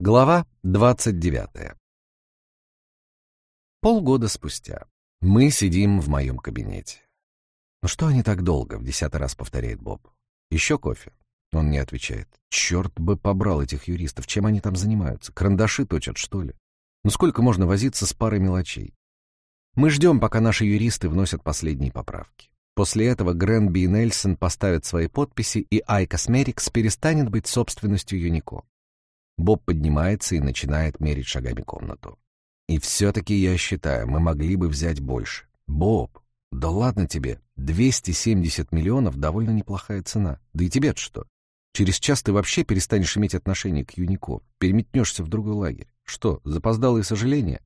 Глава 29. Полгода спустя. Мы сидим в моем кабинете. «Ну что они так долго?» — в десятый раз повторяет Боб. «Еще кофе?» Он не отвечает. «Черт бы побрал этих юристов! Чем они там занимаются? Карандаши точат, что ли? Ну сколько можно возиться с парой мелочей?» Мы ждем, пока наши юристы вносят последние поправки. После этого Гренби и Нельсон поставят свои подписи, и iCosmetics перестанет быть собственностью Юнико. Боб поднимается и начинает мерить шагами комнату. И все-таки я считаю, мы могли бы взять больше. Боб, да ладно тебе, 270 миллионов — довольно неплохая цена. Да и тебе что? Через час ты вообще перестанешь иметь отношение к Юнико, переметнешься в другой лагерь. Что, запоздалые сожаления?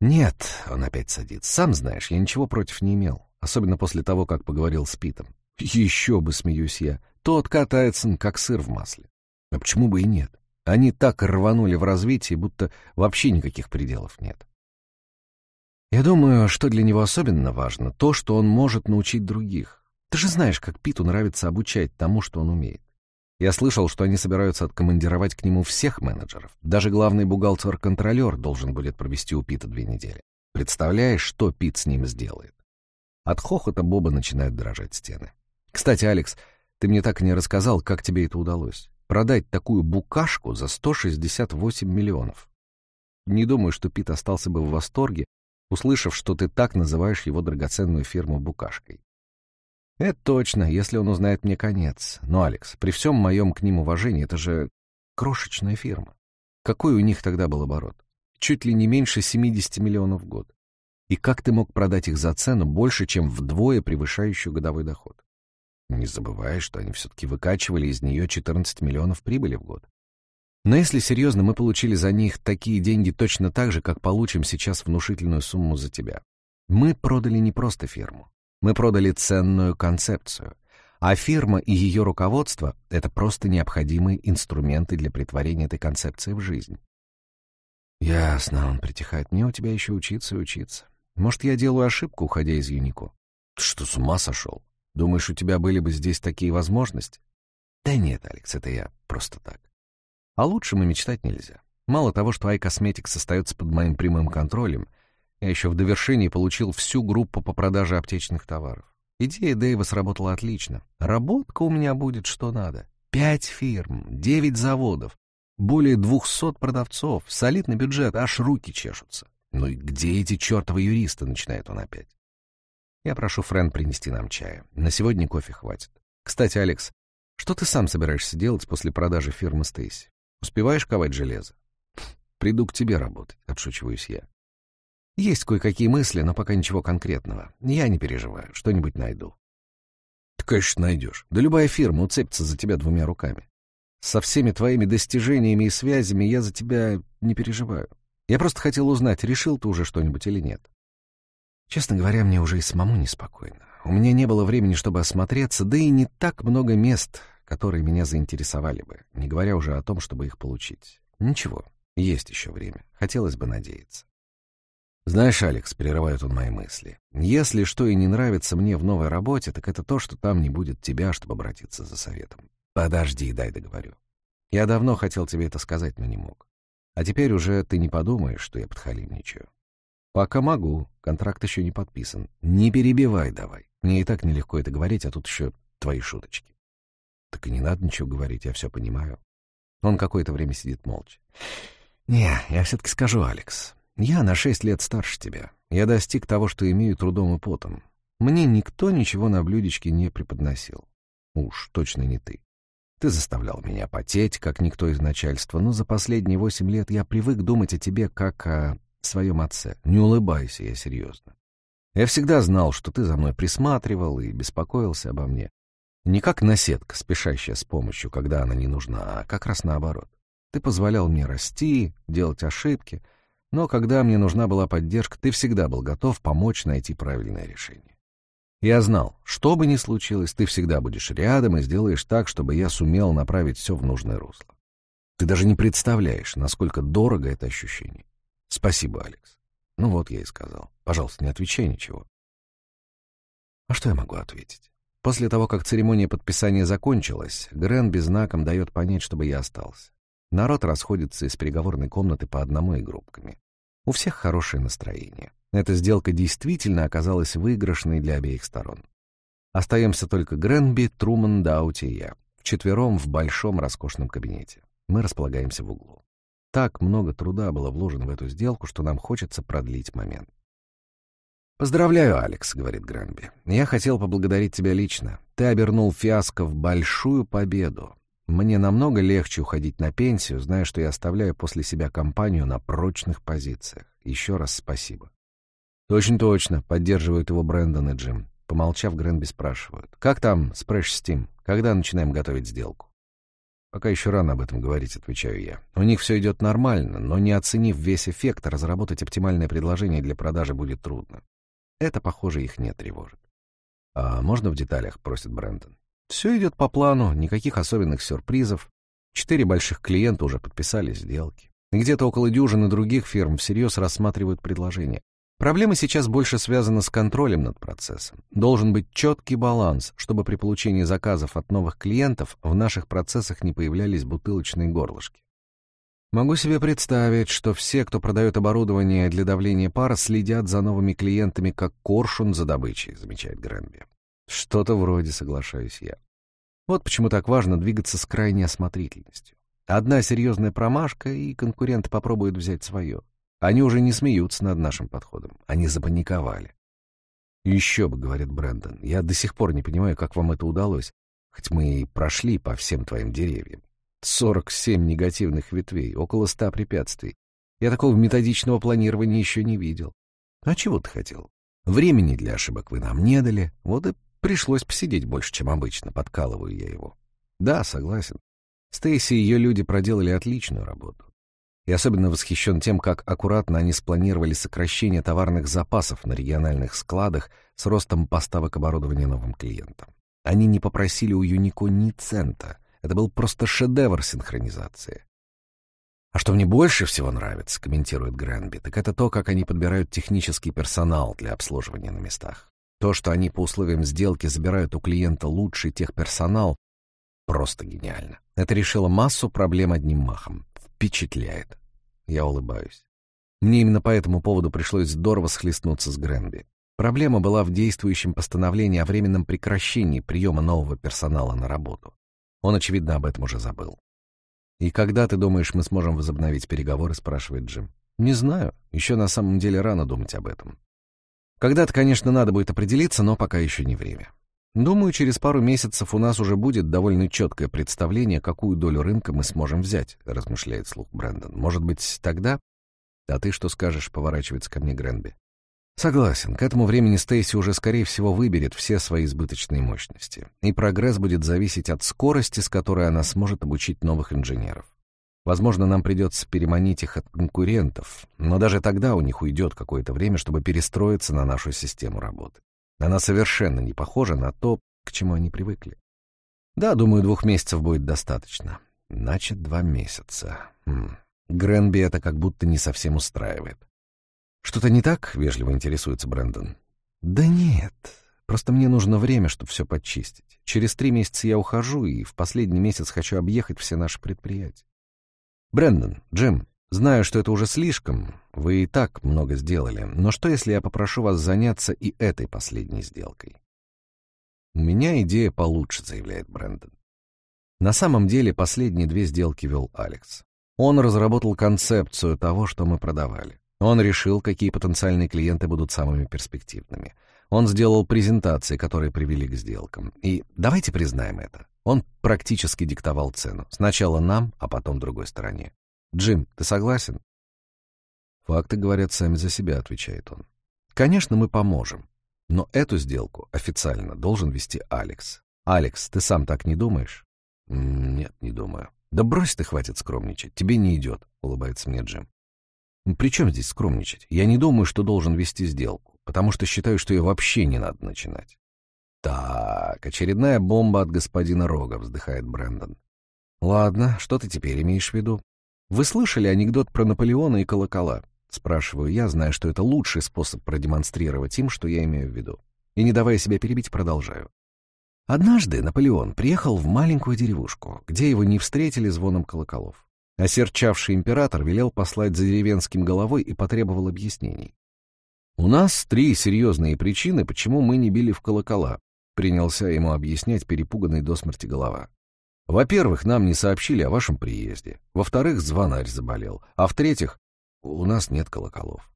Нет, он опять садится. Сам знаешь, я ничего против не имел, особенно после того, как поговорил с Питом. Еще бы, смеюсь я, тот катается, как сыр в масле. А почему бы и нет? Они так рванули в развитии, будто вообще никаких пределов нет. Я думаю, что для него особенно важно, то, что он может научить других. Ты же знаешь, как Питу нравится обучать тому, что он умеет. Я слышал, что они собираются откомандировать к нему всех менеджеров. Даже главный бухгалтер-контролер должен будет провести у Пита две недели. Представляешь, что Пит с ним сделает? От хохота Боба начинают дрожать стены. Кстати, Алекс, ты мне так и не рассказал, как тебе это удалось продать такую букашку за 168 миллионов. Не думаю, что Пит остался бы в восторге, услышав, что ты так называешь его драгоценную фирму букашкой. Это точно, если он узнает мне конец. Но, Алекс, при всем моем к ним уважении, это же крошечная фирма. Какой у них тогда был оборот? Чуть ли не меньше 70 миллионов в год. И как ты мог продать их за цену больше, чем вдвое превышающую годовой доход? Не забывай, что они все-таки выкачивали из нее 14 миллионов прибыли в год. Но если серьезно, мы получили за них такие деньги точно так же, как получим сейчас внушительную сумму за тебя. Мы продали не просто фирму. Мы продали ценную концепцию. А фирма и ее руководство — это просто необходимые инструменты для притворения этой концепции в жизнь. Ясно, он притихает. Мне у тебя еще учиться и учиться. Может, я делаю ошибку, уходя из Юнико? Ты что, с ума сошел? Думаешь, у тебя были бы здесь такие возможности? Да нет, Алекс, это я просто так. А лучше мы мечтать нельзя. Мало того, что iCosmetics остается под моим прямым контролем, я еще в довершении получил всю группу по продаже аптечных товаров. Идея Дэйва сработала отлично. Работка у меня будет что надо. Пять фирм, девять заводов, более двухсот продавцов, солидный бюджет, аж руки чешутся. Ну и где эти чертовы юристы, начинает он опять. Я прошу Френ принести нам чая. На сегодня кофе хватит. Кстати, Алекс, что ты сам собираешься делать после продажи фирмы Стейси? Успеваешь ковать железо? Приду к тебе работать, отшучиваюсь я. Есть кое-какие мысли, но пока ничего конкретного. Я не переживаю, что-нибудь найду. Ты, конечно, найдешь. Да любая фирма уцепится за тебя двумя руками. Со всеми твоими достижениями и связями я за тебя не переживаю. Я просто хотел узнать, решил ты уже что-нибудь или нет. Честно говоря, мне уже и самому неспокойно. У меня не было времени, чтобы осмотреться, да и не так много мест, которые меня заинтересовали бы, не говоря уже о том, чтобы их получить. Ничего, есть еще время. Хотелось бы надеяться. Знаешь, Алекс, перерывает он мои мысли, если что и не нравится мне в новой работе, так это то, что там не будет тебя, чтобы обратиться за советом. Подожди, дай договорю. Я давно хотел тебе это сказать, но не мог. А теперь уже ты не подумаешь, что я подхалимничаю. «Пока могу. Контракт еще не подписан. Не перебивай давай. Мне и так нелегко это говорить, а тут еще твои шуточки». «Так и не надо ничего говорить, я все понимаю». Он какое-то время сидит молча. «Не, я все-таки скажу, Алекс. Я на шесть лет старше тебя. Я достиг того, что имею трудом и потом. Мне никто ничего на блюдечке не преподносил. Уж точно не ты. Ты заставлял меня потеть, как никто из начальства, но за последние восемь лет я привык думать о тебе как о своем отце. Не улыбайся, я серьезно. Я всегда знал, что ты за мной присматривал и беспокоился обо мне. Не как наседка, спешащая с помощью, когда она не нужна, а как раз наоборот. Ты позволял мне расти, делать ошибки, но когда мне нужна была поддержка, ты всегда был готов помочь найти правильное решение. Я знал, что бы ни случилось, ты всегда будешь рядом и сделаешь так, чтобы я сумел направить все в нужное русло. Ты даже не представляешь, насколько дорого это ощущение. Спасибо, Алекс. Ну вот я и сказал. Пожалуйста, не отвечай ничего. А что я могу ответить? После того, как церемония подписания закончилась, Грен без знаком дает понять, чтобы я остался. Народ расходится из переговорной комнаты по одному и группками. У всех хорошее настроение. Эта сделка действительно оказалась выигрышной для обеих сторон. Остаемся только Гренби, Труман, Даути и я. Вчетвером в большом роскошном кабинете. Мы располагаемся в углу. Так много труда было вложено в эту сделку, что нам хочется продлить момент. «Поздравляю, Алекс», — говорит Гранби. «Я хотел поблагодарить тебя лично. Ты обернул фиаско в большую победу. Мне намного легче уходить на пенсию, зная, что я оставляю после себя компанию на прочных позициях. Еще раз спасибо». «Точно-точно», — поддерживают его Брэндон и Джим. Помолчав, Гренби спрашивают. «Как там с Fresh Steam? Когда начинаем готовить сделку?» «Пока еще рано об этом говорить», — отвечаю я. «У них все идет нормально, но не оценив весь эффект, разработать оптимальное предложение для продажи будет трудно. Это, похоже, их не тревожит. «А можно в деталях?» — просит Брэндон. «Все идет по плану, никаких особенных сюрпризов. Четыре больших клиента уже подписали сделки. Где-то около дюжины других фирм всерьез рассматривают предложения. Проблема сейчас больше связана с контролем над процессом. Должен быть четкий баланс, чтобы при получении заказов от новых клиентов в наших процессах не появлялись бутылочные горлышки. Могу себе представить, что все, кто продает оборудование для давления пара, следят за новыми клиентами, как коршун за добычей, замечает Гренби. Что-то вроде, соглашаюсь я. Вот почему так важно двигаться с крайней осмотрительностью. Одна серьезная промашка, и конкуренты попробуют взять свое. Они уже не смеются над нашим подходом. Они запаниковали. «Еще бы», — говорит Брэндон, — «я до сих пор не понимаю, как вам это удалось, хоть мы и прошли по всем твоим деревьям. 47 негативных ветвей, около 100 препятствий. Я такого методичного планирования еще не видел. А чего ты хотел? Времени для ошибок вы нам не дали, вот и пришлось посидеть больше, чем обычно, подкалываю я его. Да, согласен. Стейси и ее люди проделали отличную работу. И особенно восхищен тем, как аккуратно они спланировали сокращение товарных запасов на региональных складах с ростом поставок оборудования новым клиентам. Они не попросили у Юнико ни цента — это был просто шедевр синхронизации. «А что мне больше всего нравится», — комментирует Гренби, «так это то, как они подбирают технический персонал для обслуживания на местах. То, что они по условиям сделки забирают у клиента лучший техперсонал, просто гениально. Это решило массу проблем одним махом. Впечатляет. Я улыбаюсь. Мне именно по этому поводу пришлось здорово схлестнуться с Гренби. Проблема была в действующем постановлении о временном прекращении приема нового персонала на работу. Он, очевидно, об этом уже забыл. «И когда, ты думаешь, мы сможем возобновить переговоры?» — спрашивает Джим. «Не знаю. Еще на самом деле рано думать об этом. Когда-то, конечно, надо будет определиться, но пока еще не время. Думаю, через пару месяцев у нас уже будет довольно четкое представление, какую долю рынка мы сможем взять», — размышляет слух Брэндон. «Может быть, тогда...» «А ты что скажешь?» — поворачивается ко мне Гренби. Согласен, к этому времени Стейси уже, скорее всего, выберет все свои избыточные мощности, и прогресс будет зависеть от скорости, с которой она сможет обучить новых инженеров. Возможно, нам придется переманить их от конкурентов, но даже тогда у них уйдет какое-то время, чтобы перестроиться на нашу систему работы. Она совершенно не похожа на то, к чему они привыкли. Да, думаю, двух месяцев будет достаточно. Значит, два месяца. Хм. Гренби это как будто не совсем устраивает. «Что-то не так?» — вежливо интересуется Брэндон. «Да нет. Просто мне нужно время, чтобы все подчистить. Через три месяца я ухожу, и в последний месяц хочу объехать все наши предприятия. Брэндон, Джим, знаю, что это уже слишком, вы и так много сделали, но что, если я попрошу вас заняться и этой последней сделкой?» «У меня идея получше», — заявляет Брэндон. На самом деле последние две сделки вел Алекс. Он разработал концепцию того, что мы продавали. Он решил, какие потенциальные клиенты будут самыми перспективными. Он сделал презентации, которые привели к сделкам. И давайте признаем это. Он практически диктовал цену. Сначала нам, а потом другой стороне. «Джим, ты согласен?» «Факты говорят сами за себя», — отвечает он. «Конечно, мы поможем. Но эту сделку официально должен вести Алекс. Алекс, ты сам так не думаешь?» «Нет, не думаю». «Да брось ты, хватит скромничать. Тебе не идет», — улыбается мне Джим. При чем здесь скромничать? Я не думаю, что должен вести сделку, потому что считаю, что ее вообще не надо начинать. Так, очередная бомба от господина Рога, вздыхает Брэндон. Ладно, что ты теперь имеешь в виду? Вы слышали анекдот про Наполеона и колокола? Спрашиваю я, зная, что это лучший способ продемонстрировать им, что я имею в виду. И не давая себя перебить, продолжаю. Однажды Наполеон приехал в маленькую деревушку, где его не встретили звоном колоколов. Осерчавший император велел послать за деревенским головой и потребовал объяснений. «У нас три серьезные причины, почему мы не били в колокола», принялся ему объяснять перепуганный до смерти голова. «Во-первых, нам не сообщили о вашем приезде. Во-вторых, звонарь заболел. А в-третьих, у нас нет колоколов».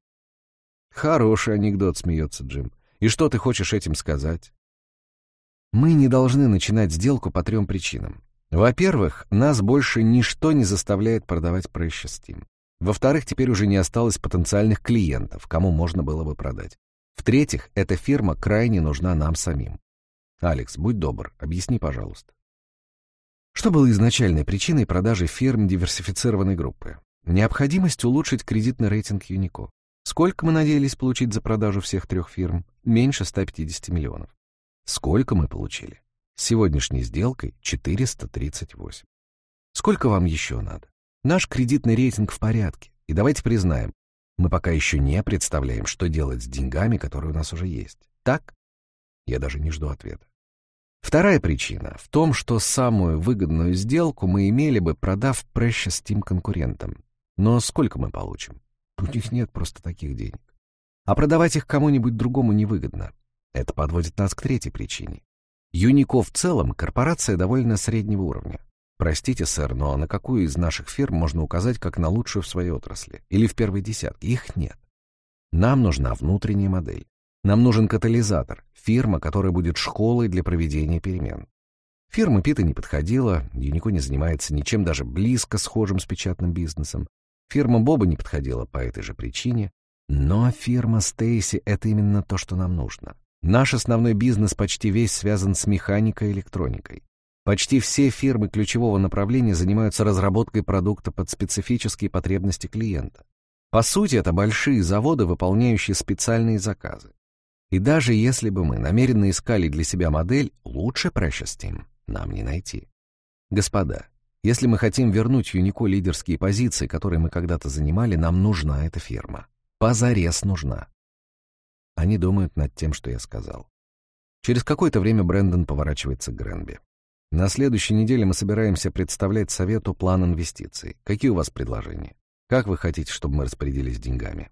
«Хороший анекдот», — смеется Джим. «И что ты хочешь этим сказать?» Мы не должны начинать сделку по трем причинам. Во-первых, нас больше ничто не заставляет продавать Precious Steam. Во-вторых, теперь уже не осталось потенциальных клиентов, кому можно было бы продать. В-третьих, эта фирма крайне нужна нам самим. Алекс, будь добр, объясни, пожалуйста. Что было изначальной причиной продажи фирм диверсифицированной группы? Необходимость улучшить кредитный рейтинг Юнико. Сколько мы надеялись получить за продажу всех трех фирм? Меньше 150 миллионов. Сколько мы получили? С сегодняшней сделкой 438. Сколько вам еще надо? Наш кредитный рейтинг в порядке. И давайте признаем, мы пока еще не представляем, что делать с деньгами, которые у нас уже есть. Так? Я даже не жду ответа. Вторая причина в том, что самую выгодную сделку мы имели бы, продав Precious Steam конкурентам. Но сколько мы получим? У них нет просто таких денег. А продавать их кому-нибудь другому невыгодно. Это подводит нас к третьей причине. Юнико в целом корпорация довольно среднего уровня. Простите, сэр, но на какую из наших фирм можно указать как на лучшую в своей отрасли? Или в первой десятке? Их нет. Нам нужна внутренняя модель. Нам нужен катализатор, фирма, которая будет школой для проведения перемен. Фирма Пита не подходила, Юнико не занимается ничем даже близко схожим с печатным бизнесом. Фирма Боба не подходила по этой же причине. Но фирма Стейси — это именно то, что нам нужно. Наш основной бизнес почти весь связан с механикой и электроникой. Почти все фирмы ключевого направления занимаются разработкой продукта под специфические потребности клиента. По сути, это большие заводы, выполняющие специальные заказы. И даже если бы мы намеренно искали для себя модель, лучше Precious нам не найти. Господа, если мы хотим вернуть Юнико лидерские позиции, которые мы когда-то занимали, нам нужна эта фирма. Позарез нужна. Они думают над тем, что я сказал. Через какое-то время Брэндон поворачивается к Гренби. На следующей неделе мы собираемся представлять совету план инвестиций. Какие у вас предложения? Как вы хотите, чтобы мы распорядились деньгами?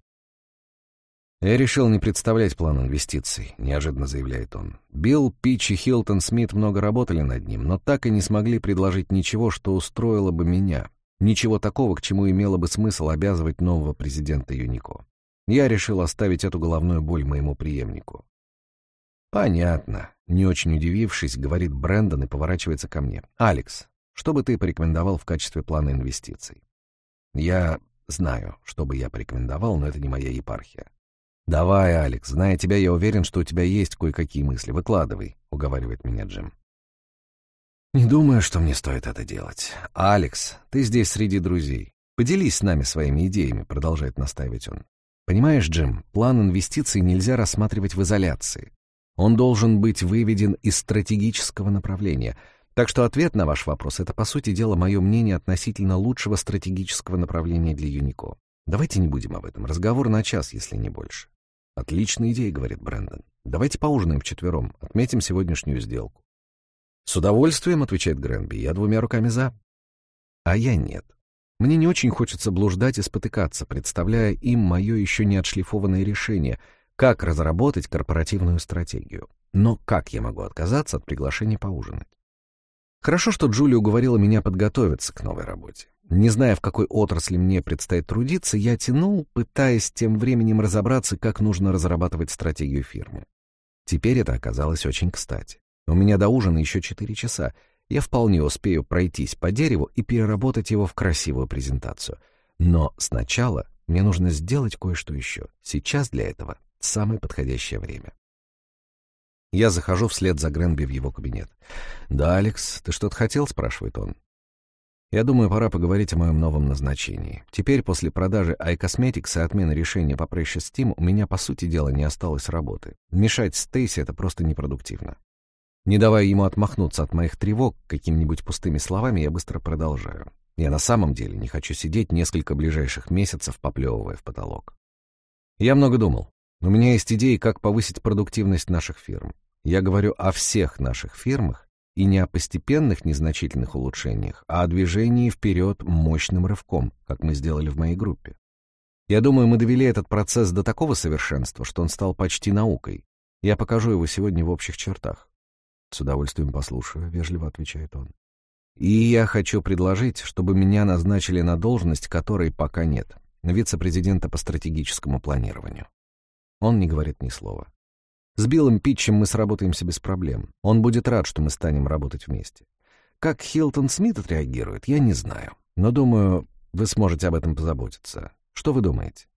Я решил не представлять план инвестиций, неожиданно заявляет он. Билл, Пич и Хилтон Смит много работали над ним, но так и не смогли предложить ничего, что устроило бы меня. Ничего такого, к чему имело бы смысл обязывать нового президента Юнико. Я решил оставить эту головную боль моему преемнику. «Понятно», — не очень удивившись, говорит Брэндон и поворачивается ко мне. «Алекс, что бы ты порекомендовал в качестве плана инвестиций?» «Я знаю, что бы я порекомендовал, но это не моя епархия». «Давай, Алекс, зная тебя, я уверен, что у тебя есть кое-какие мысли. Выкладывай», — уговаривает меня Джим. «Не думаю, что мне стоит это делать. Алекс, ты здесь среди друзей. Поделись с нами своими идеями», — продолжает настаивать он. Понимаешь, Джим, план инвестиций нельзя рассматривать в изоляции. Он должен быть выведен из стратегического направления. Так что ответ на ваш вопрос — это, по сути дела, мое мнение относительно лучшего стратегического направления для Юнико. Давайте не будем об этом. Разговор на час, если не больше. Отличная идея, говорит Брэндон. Давайте поужинаем вчетвером, отметим сегодняшнюю сделку. С удовольствием, отвечает Гренби, я двумя руками за. А я нет. Мне не очень хочется блуждать и спотыкаться, представляя им мое еще не отшлифованное решение, как разработать корпоративную стратегию. Но как я могу отказаться от приглашения поужинать? Хорошо, что Джулия уговорила меня подготовиться к новой работе. Не зная, в какой отрасли мне предстоит трудиться, я тянул, пытаясь тем временем разобраться, как нужно разрабатывать стратегию фирмы. Теперь это оказалось очень кстати. У меня до ужина еще четыре часа, я вполне успею пройтись по дереву и переработать его в красивую презентацию. Но сначала мне нужно сделать кое-что еще. Сейчас для этого самое подходящее время. Я захожу вслед за Гренби в его кабинет. «Да, Алекс, ты что-то хотел?» — спрашивает он. Я думаю, пора поговорить о моем новом назначении. Теперь, после продажи iCosmetics и отмены решения по Precious Steam, у меня, по сути дела, не осталось работы. Мешать Стейси — это просто непродуктивно. Не давая ему отмахнуться от моих тревог какими-нибудь пустыми словами, я быстро продолжаю. Я на самом деле не хочу сидеть несколько ближайших месяцев, поплевывая в потолок. Я много думал. У меня есть идеи, как повысить продуктивность наших фирм. Я говорю о всех наших фирмах И не о постепенных незначительных улучшениях, а о движении вперед мощным рывком, как мы сделали в моей группе. Я думаю, мы довели этот процесс до такого совершенства, что он стал почти наукой. Я покажу его сегодня в общих чертах. С удовольствием послушаю, — вежливо отвечает он. И я хочу предложить, чтобы меня назначили на должность, которой пока нет, вице-президента по стратегическому планированию. Он не говорит ни слова. С Биллом Питчем мы сработаемся без проблем. Он будет рад, что мы станем работать вместе. Как Хилтон Смит отреагирует, я не знаю. Но, думаю, вы сможете об этом позаботиться. Что вы думаете?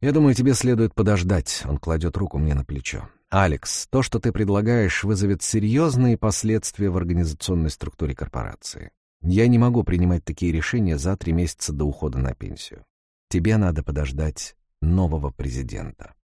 Я думаю, тебе следует подождать. Он кладет руку мне на плечо. Алекс, то, что ты предлагаешь, вызовет серьезные последствия в организационной структуре корпорации. Я не могу принимать такие решения за три месяца до ухода на пенсию. Тебе надо подождать нового президента.